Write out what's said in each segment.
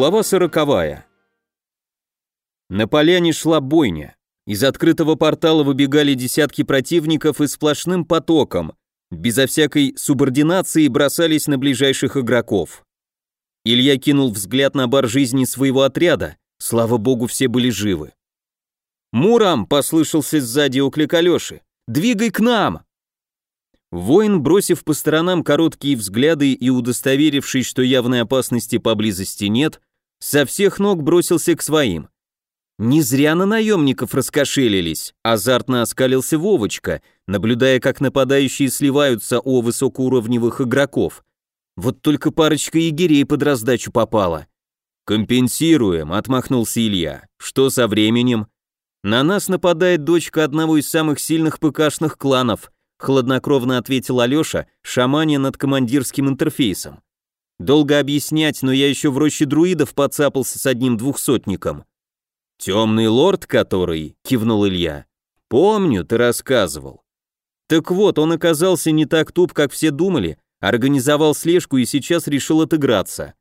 Глава сороковая. На поляне шла бойня. Из открытого портала выбегали десятки противников и сплошным потоком, безо всякой субординации бросались на ближайших игроков. Илья кинул взгляд на бар жизни своего отряда, слава богу, все были живы. «Мурам!» — послышался сзади оклик Алёши. «Двигай к нам!» Воин, бросив по сторонам короткие взгляды и удостоверившись, что явной опасности поблизости нет, со всех ног бросился к своим. Не зря на наемников раскошелились, азартно оскалился Вовочка, наблюдая, как нападающие сливаются о высокоуровневых игроков. Вот только парочка егерей под раздачу попала. «Компенсируем», — отмахнулся Илья. «Что со временем?» «На нас нападает дочка одного из самых сильных ПКшных кланов», хладнокровно ответил Алёша, шаманя над командирским интерфейсом. Долго объяснять, но я еще в роще друидов подцапался с одним двухсотником. Темный лорд, который, кивнул Илья. Помню, ты рассказывал. Так вот, он оказался не так туп, как все думали, организовал слежку и сейчас решил отыграться.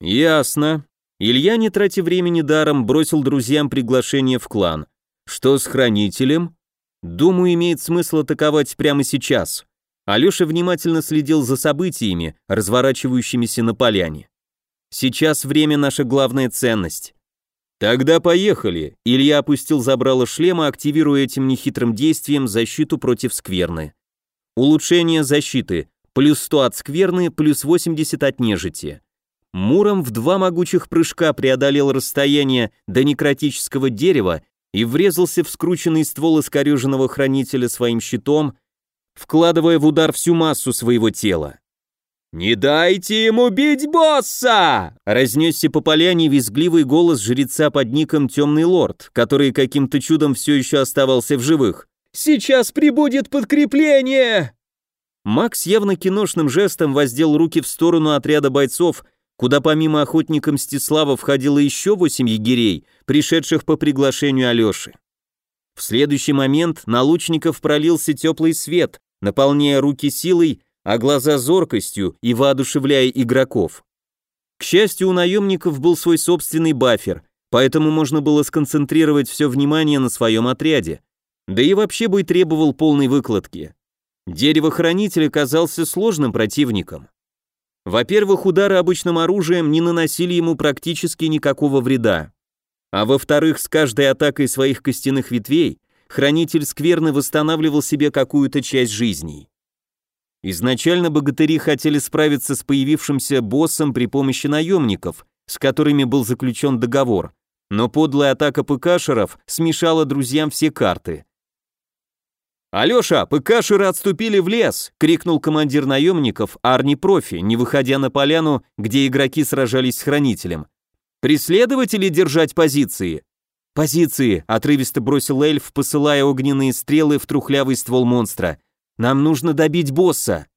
Ясно. Илья, не тратя времени даром, бросил друзьям приглашение в клан. Что с хранителем? Думаю, имеет смысл атаковать прямо сейчас. Алёша внимательно следил за событиями, разворачивающимися на поляне. Сейчас время наша главная ценность. Тогда поехали. Илья опустил забрало шлема, активируя этим нехитрым действием защиту против скверны. Улучшение защиты. Плюс 100 от скверны, плюс 80 от нежити. Муром в два могучих прыжка преодолел расстояние до некротического дерева и врезался в скрученный ствол искореженного хранителя своим щитом, вкладывая в удар всю массу своего тела. «Не дайте ему бить босса!» Разнесся по поляне визгливый голос жреца под ником Темный Лорд, который каким-то чудом все еще оставался в живых. «Сейчас прибудет подкрепление!» Макс явно киношным жестом воздел руки в сторону отряда бойцов, куда помимо охотника Мстислава входило еще восемь егерей, пришедших по приглашению Алеши. В следующий момент на лучников пролился теплый свет, наполняя руки силой, а глаза зоркостью и воодушевляя игроков. К счастью, у наемников был свой собственный бафер, поэтому можно было сконцентрировать все внимание на своем отряде, да и вообще бы требовал полной выкладки. Дерево-хранитель оказался сложным противником. Во-первых, удары обычным оружием не наносили ему практически никакого вреда. А во-вторых, с каждой атакой своих костяных ветвей хранитель скверны восстанавливал себе какую-то часть жизней. Изначально богатыри хотели справиться с появившимся боссом при помощи наемников, с которыми был заключен договор, но подлая атака ПКшеров смешала друзьям все карты. «Алеша, ПКшеры отступили в лес!» — крикнул командир наемников Арни Профи, не выходя на поляну, где игроки сражались с хранителем. «Преследователи держать позиции!» «Позиции!» — отрывисто бросил эльф, посылая огненные стрелы в трухлявый ствол монстра. «Нам нужно добить босса!»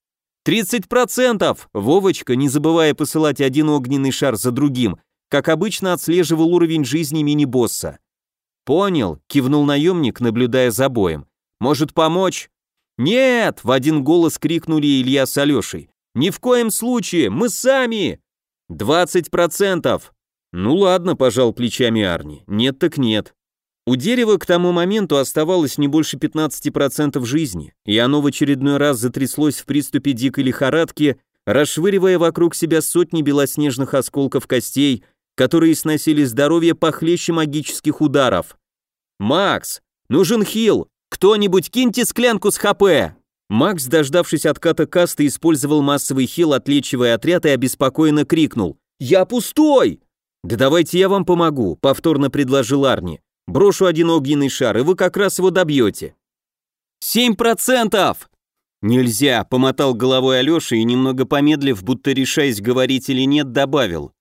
«Тридцать процентов!» Вовочка, не забывая посылать один огненный шар за другим, как обычно отслеживал уровень жизни мини-босса. «Понял», — кивнул наемник, наблюдая за боем. Может помочь?» «Нет!» — в один голос крикнули Илья с Алешей. «Ни в коем случае! Мы сами!» «Двадцать процентов!» «Ну ладно», — пожал плечами Арни. «Нет так нет». У дерева к тому моменту оставалось не больше 15% жизни, и оно в очередной раз затряслось в приступе дикой лихорадки, расшвыривая вокруг себя сотни белоснежных осколков костей, которые сносили здоровье похлеще магических ударов. «Макс, нужен хил! «Кто-нибудь киньте склянку с ХП!» Макс, дождавшись отката каста, использовал массовый хил, отличивая отряд и обеспокоенно крикнул. «Я пустой!» «Да давайте я вам помогу», — повторно предложил Арни. «Брошу один огненный шар, и вы как раз его добьете». «Семь процентов!» «Нельзя», — помотал головой Алеша и, немного помедлив, будто решаясь говорить или нет, добавил.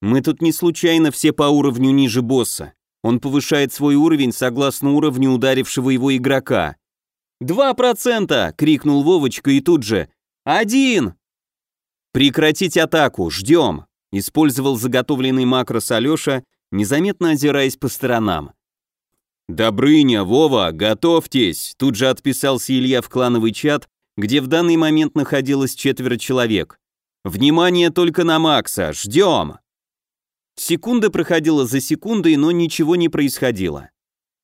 «Мы тут не случайно все по уровню ниже босса. Он повышает свой уровень согласно уровню ударившего его игрока. «Два процента!» — крикнул Вовочка и тут же. «Один!» «Прекратить атаку! Ждем!» — использовал заготовленный макрос Алеша, незаметно озираясь по сторонам. «Добрыня, Вова, готовьтесь!» Тут же отписался Илья в клановый чат, где в данный момент находилось четверо человек. «Внимание только на Макса! Ждем!» Секунда проходила за секундой, но ничего не происходило.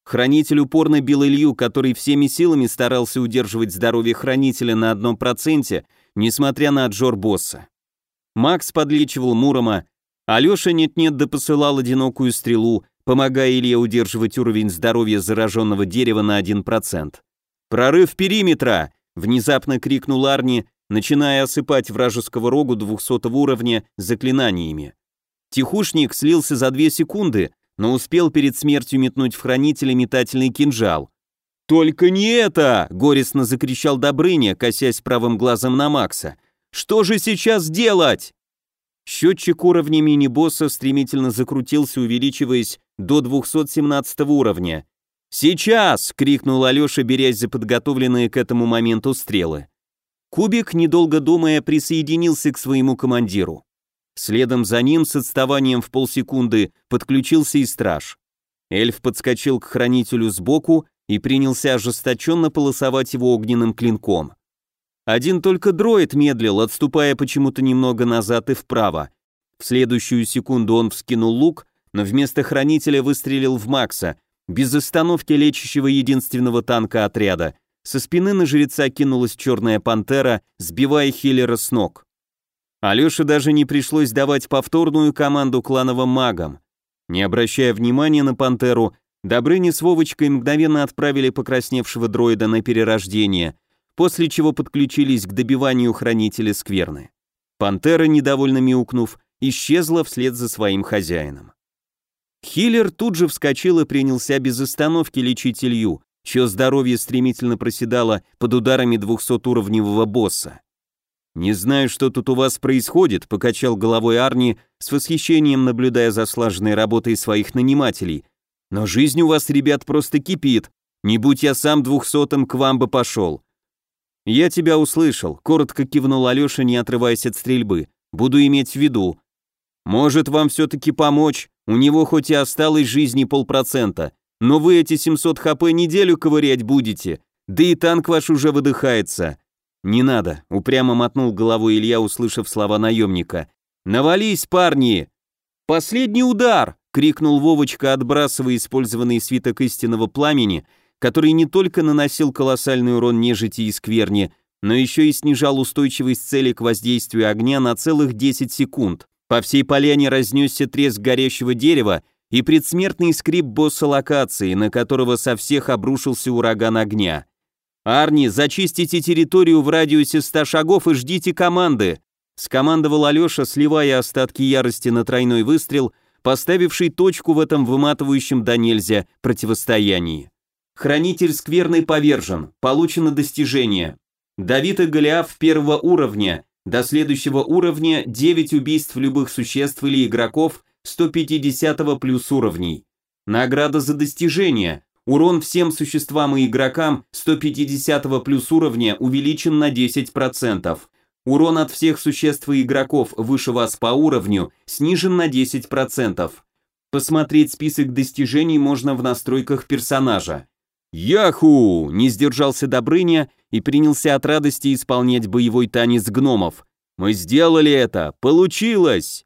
Хранитель упорно бил Илью, который всеми силами старался удерживать здоровье хранителя на одном проценте, несмотря на отжор босса. Макс подлечивал Мурома, Алеша нет-нет да посылал одинокую стрелу, помогая Илье удерживать уровень здоровья зараженного дерева на 1%. «Прорыв периметра!» — внезапно крикнул Арни, начиная осыпать вражеского рогу 200 уровня заклинаниями. Тихушник слился за две секунды, но успел перед смертью метнуть в хранителя метательный кинжал. «Только не это!» — горестно закричал Добрыня, косясь правым глазом на Макса. «Что же сейчас делать?» Счетчик уровня мини-босса стремительно закрутился, увеличиваясь до 217 уровня. «Сейчас!» — крикнул Алеша, берясь за подготовленные к этому моменту стрелы. Кубик, недолго думая, присоединился к своему командиру. Следом за ним с отставанием в полсекунды подключился и страж. Эльф подскочил к хранителю сбоку и принялся ожесточенно полосовать его огненным клинком. Один только дроид медлил, отступая почему-то немного назад и вправо. В следующую секунду он вскинул лук, но вместо хранителя выстрелил в Макса, без остановки лечащего единственного танка отряда. Со спины на жреца кинулась черная пантера, сбивая хиллера с ног. Алёше даже не пришлось давать повторную команду клановым магам. Не обращая внимания на пантеру, Добрыня с Вовочкой мгновенно отправили покрасневшего дроида на перерождение, после чего подключились к добиванию хранителя скверны. Пантера, недовольно мяукнув, исчезла вслед за своим хозяином. Хиллер тут же вскочил и принялся без остановки лечить Илью, чье здоровье стремительно проседало под ударами 200-уровневого босса. «Не знаю, что тут у вас происходит», — покачал головой Арни, с восхищением наблюдая за слаженной работой своих нанимателей. «Но жизнь у вас, ребят, просто кипит. Не будь я сам двухсотым, к вам бы пошел». «Я тебя услышал», — коротко кивнул Алеша, не отрываясь от стрельбы. «Буду иметь в виду. Может, вам все-таки помочь? У него хоть и осталось жизни полпроцента, но вы эти 700 хп неделю ковырять будете, да и танк ваш уже выдыхается. «Не надо», — упрямо мотнул головой Илья, услышав слова наемника. «Навались, парни!» «Последний удар!» — крикнул Вовочка, отбрасывая использованный свиток истинного пламени, который не только наносил колоссальный урон нежити и скверни, но еще и снижал устойчивость цели к воздействию огня на целых 10 секунд. По всей поляне разнесся треск горящего дерева и предсмертный скрип босса локации, на которого со всех обрушился ураган огня. «Арни, зачистите территорию в радиусе 100 шагов и ждите команды», скомандовал Алеша, сливая остатки ярости на тройной выстрел, поставивший точку в этом выматывающем до нельзя противостоянии. Хранитель скверный повержен, получено достижение. Давид и Голиаф первого уровня, до следующего уровня 9 убийств любых существ или игроков 150 плюс уровней. Награда за достижение, Урон всем существам и игрокам 150 плюс уровня увеличен на 10%. Урон от всех существ и игроков выше вас по уровню снижен на 10%. Посмотреть список достижений можно в настройках персонажа. «Яху!» – не сдержался Добрыня и принялся от радости исполнять боевой танец гномов. «Мы сделали это! Получилось!»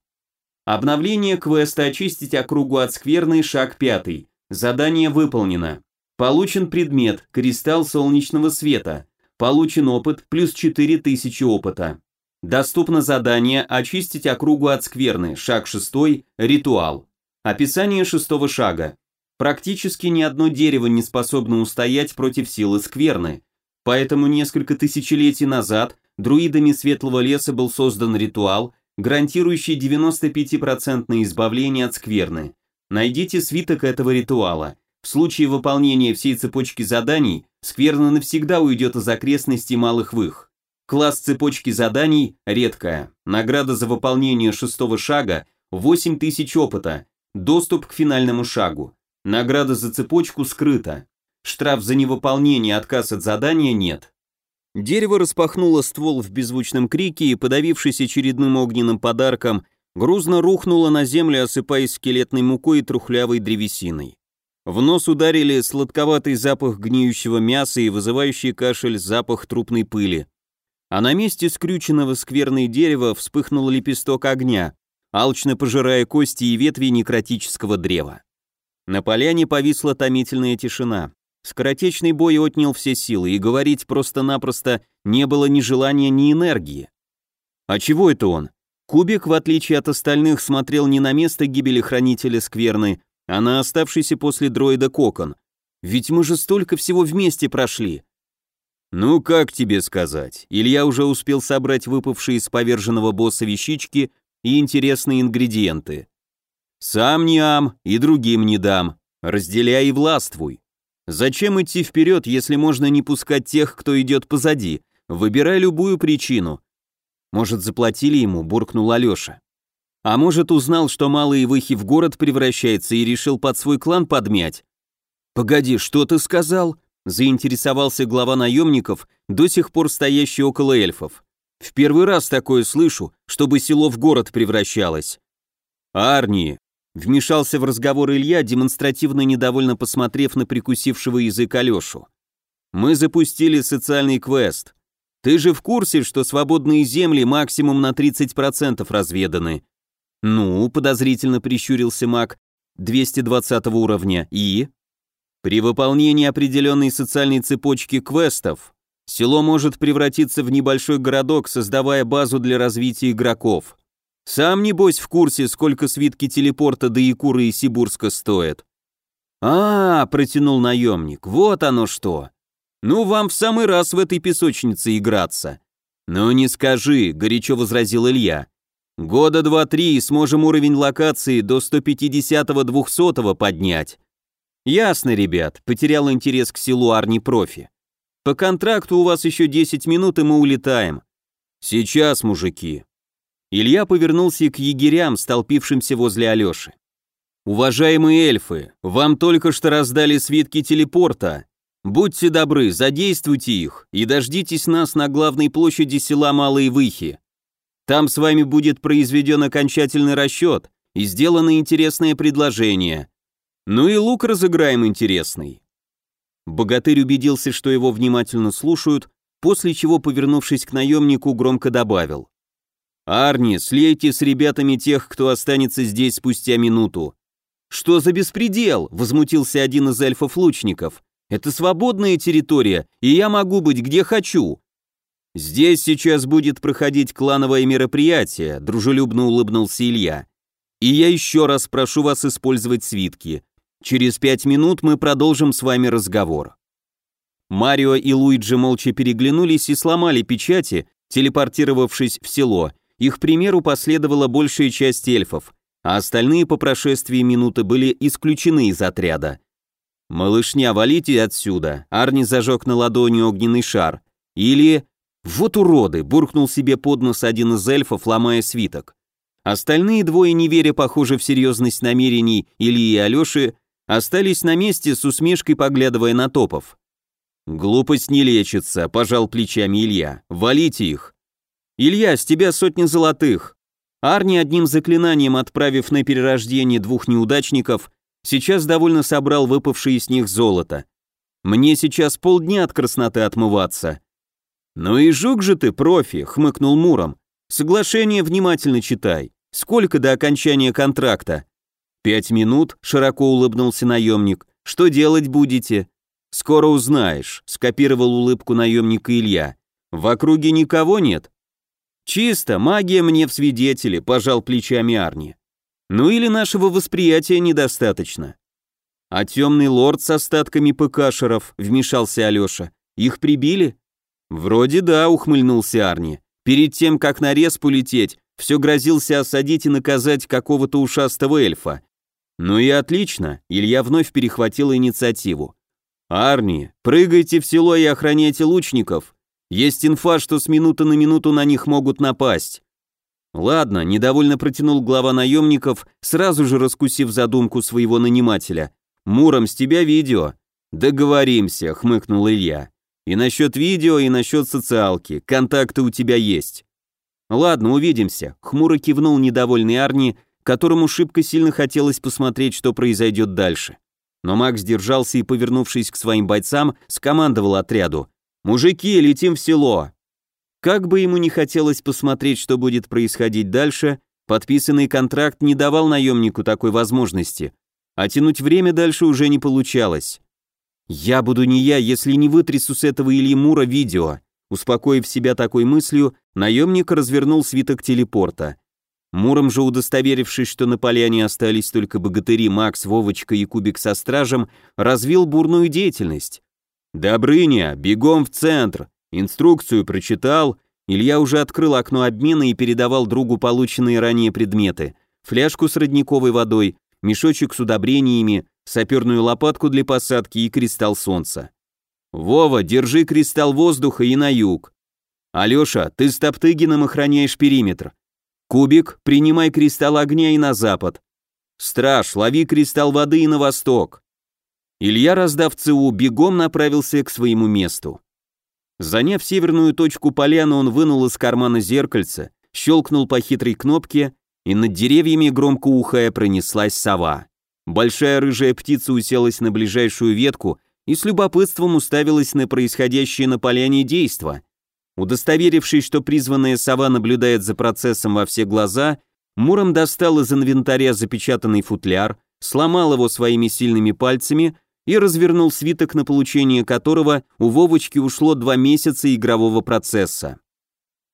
Обновление квеста «Очистить округу от скверны» шаг пятый. Задание выполнено. Получен предмет, кристалл солнечного света. Получен опыт, плюс 4000 опыта. Доступно задание «Очистить округу от скверны», шаг 6, ритуал. Описание шестого шага. Практически ни одно дерево не способно устоять против силы скверны. Поэтому несколько тысячелетий назад друидами Светлого Леса был создан ритуал, гарантирующий 95% избавление от скверны. Найдите свиток этого ритуала. В случае выполнения всей цепочки заданий, скверно навсегда уйдет из окрестностей Малых Вых. Класс цепочки заданий редкая. Награда за выполнение шестого шага 8000 опыта. Доступ к финальному шагу. Награда за цепочку скрыта. Штраф за невыполнение отказ от задания нет. Дерево распахнуло ствол в беззвучном крике и, подавившись очередным огненным подарком, грузно рухнула на землю, осыпаясь скелетной мукой и трухлявой древесиной. В нос ударили сладковатый запах гниющего мяса и вызывающий кашель запах трупной пыли. А на месте скрюченного скверной дерева вспыхнул лепесток огня. алчно пожирая кости и ветви некротического древа. На поляне повисла томительная тишина. Скоротечный бой отнял все силы, и говорить просто-напросто не было ни желания, ни энергии. А чего это он? Кубик, в отличие от остальных, смотрел не на место гибели хранителя скверны, а на оставшийся после дроида кокон. Ведь мы же столько всего вместе прошли. Ну, как тебе сказать? Илья уже успел собрать выпавшие из поверженного босса вещички и интересные ингредиенты. Сам не ам и другим не дам. Разделяй и властвуй. Зачем идти вперед, если можно не пускать тех, кто идет позади? Выбирай любую причину. Может, заплатили ему, буркнул Алеша. А может, узнал, что малые выхи в город превращается и решил под свой клан подмять? Погоди, что ты сказал? Заинтересовался глава наемников, до сих пор стоящий около эльфов. В первый раз такое слышу, чтобы село в город превращалось. Арни, Вмешался в разговор Илья, демонстративно недовольно посмотрев на прикусившего язык Алешу. «Мы запустили социальный квест. Ты же в курсе, что свободные земли максимум на 30% разведаны?» «Ну», — подозрительно прищурился маг, 220 уровня, и... При выполнении определенной социальной цепочки квестов село может превратиться в небольшой городок, создавая базу для развития игроков. Сам, небось, в курсе, сколько свитки телепорта до Якуры и Сибурска стоят. А, протянул наемник, вот оно что. Ну, вам в самый раз в этой песочнице играться. Ну, не скажи, горячо возразил Илья. Года два-три и сможем уровень локации до 150-200 поднять. Ясно, ребят, потерял интерес к силу Арни Профи. По контракту у вас еще 10 минут, и мы улетаем. Сейчас, мужики, Илья повернулся к егерям, столпившимся возле Алёши. «Уважаемые эльфы, вам только что раздали свитки телепорта. Будьте добры, задействуйте их и дождитесь нас на главной площади села Малые Выхи. Там с вами будет произведен окончательный расчет и сделано интересное предложение. Ну и лук разыграем интересный». Богатырь убедился, что его внимательно слушают, после чего, повернувшись к наемнику, громко добавил. «Арни, слейте с ребятами тех, кто останется здесь спустя минуту». «Что за беспредел?» — возмутился один из эльфов-лучников. «Это свободная территория, и я могу быть где хочу». «Здесь сейчас будет проходить клановое мероприятие», — дружелюбно улыбнулся Илья. «И я еще раз прошу вас использовать свитки. Через пять минут мы продолжим с вами разговор». Марио и Луиджи молча переглянулись и сломали печати, телепортировавшись в село, их примеру последовала большая часть эльфов, а остальные по прошествии минуты были исключены из отряда. «Малышня, валите отсюда!» Арни зажег на ладони огненный шар. Или... «Вот уроды!» — буркнул себе под нос один из эльфов, ломая свиток. Остальные двое, не веря, похоже, в серьезность намерений Ильи и Алеши, остались на месте с усмешкой, поглядывая на топов. «Глупость не лечится», — пожал плечами Илья. «Валите их». «Илья, с тебя сотни золотых!» Арни, одним заклинанием отправив на перерождение двух неудачников, сейчас довольно собрал выпавшие с них золото. «Мне сейчас полдня от красноты отмываться». «Ну и жук же ты, профи!» — хмыкнул Муром. «Соглашение внимательно читай. Сколько до окончания контракта?» «Пять минут», — широко улыбнулся наемник. «Что делать будете?» «Скоро узнаешь», — скопировал улыбку наемника Илья. «В округе никого нет?» «Чисто, магия мне в свидетели», — пожал плечами Арни. «Ну или нашего восприятия недостаточно». «А темный лорд с остатками ПКшеров», — вмешался Алеша. «Их прибили?» «Вроде да», — ухмыльнулся Арни. «Перед тем, как на рез полететь, все грозился осадить и наказать какого-то ушастого эльфа. Ну и отлично, Илья вновь перехватил инициативу. «Арни, прыгайте в село и охраняйте лучников, есть инфа, что с минуты на минуту на них могут напасть. Ладно, недовольно протянул глава наемников, сразу же раскусив задумку своего нанимателя. Муром, с тебя видео. Договоримся, хмыкнул Илья. И насчет видео, и насчет социалки. Контакты у тебя есть. Ладно, увидимся. Хмуро кивнул недовольный Арни, которому шибко сильно хотелось посмотреть, что произойдет дальше. Но Макс держался и, повернувшись к своим бойцам, скомандовал отряду. «Мужики, летим в село!» Как бы ему не хотелось посмотреть, что будет происходить дальше, Подписанный контракт не давал наемнику такой возможности, а тянуть время дальше уже не получалось. «Я буду не я, если не вытрясу с этого Ильи Мура видео», Успокоив себя такой мыслью, наемник развернул свиток телепорта. Муром же, удостоверившись, что на поляне остались только богатыри Макс, Вовочка и Кубик со стражем, развил бурную деятельность. «Добрыня, бегом в центр!» Инструкцию прочитал, Илья уже открыл окно обмена и передавал другу полученные ранее предметы. Фляжку с родниковой водой, мешочек с удобрениями, саперную лопатку для посадки и кристалл солнца. «Вова, держи кристалл воздуха и на юг. Алеша, ты с Топтыгином охраняешь периметр. Кубик, принимай кристалл огня и на запад. Страж, лови кристалл воды и на восток». Илья, раздав ЦУ, бегом направился к своему месту. Заняв северную точку поляны, он вынул из кармана зеркальце, щелкнул по хитрой кнопке, и над деревьями громко ухая пронеслась сова. Большая рыжая птица уселась на ближайшую ветку и с любопытством уставилась на происходящее на поляне действо. Удостоверившись, что призванная сова наблюдает за процессом во все глаза, Муром достал из инвентаря запечатанный футляр, сломал его своими сильными пальцами и развернул свиток, на получение которого у Вовочки ушло два месяца игрового процесса.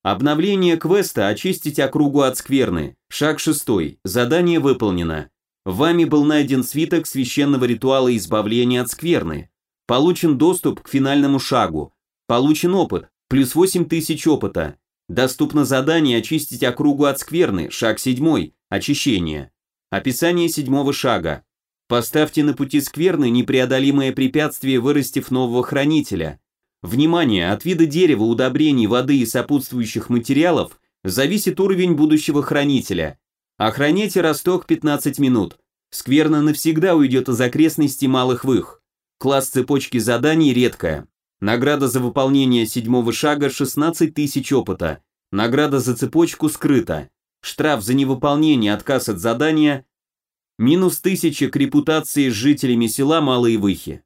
Обновление квеста «Очистить округу от скверны». Шаг шестой. Задание выполнено. Вами был найден свиток священного ритуала избавления от скверны. Получен доступ к финальному шагу. Получен опыт. Плюс 8000 опыта. Доступно задание «Очистить округу от скверны». Шаг седьмой. Очищение. Описание седьмого шага. Поставьте на пути скверны непреодолимое препятствие, вырастив нового хранителя. Внимание, от вида дерева, удобрений, воды и сопутствующих материалов зависит уровень будущего хранителя. Охраняйте росток 15 минут. Скверна навсегда уйдет из окрестностей малых вых. Класс цепочки заданий редкая. Награда за выполнение седьмого шага 16 тысяч опыта. Награда за цепочку скрыта. Штраф за невыполнение отказ от задания Минус тысяча к репутации с жителями села Малые Выхи.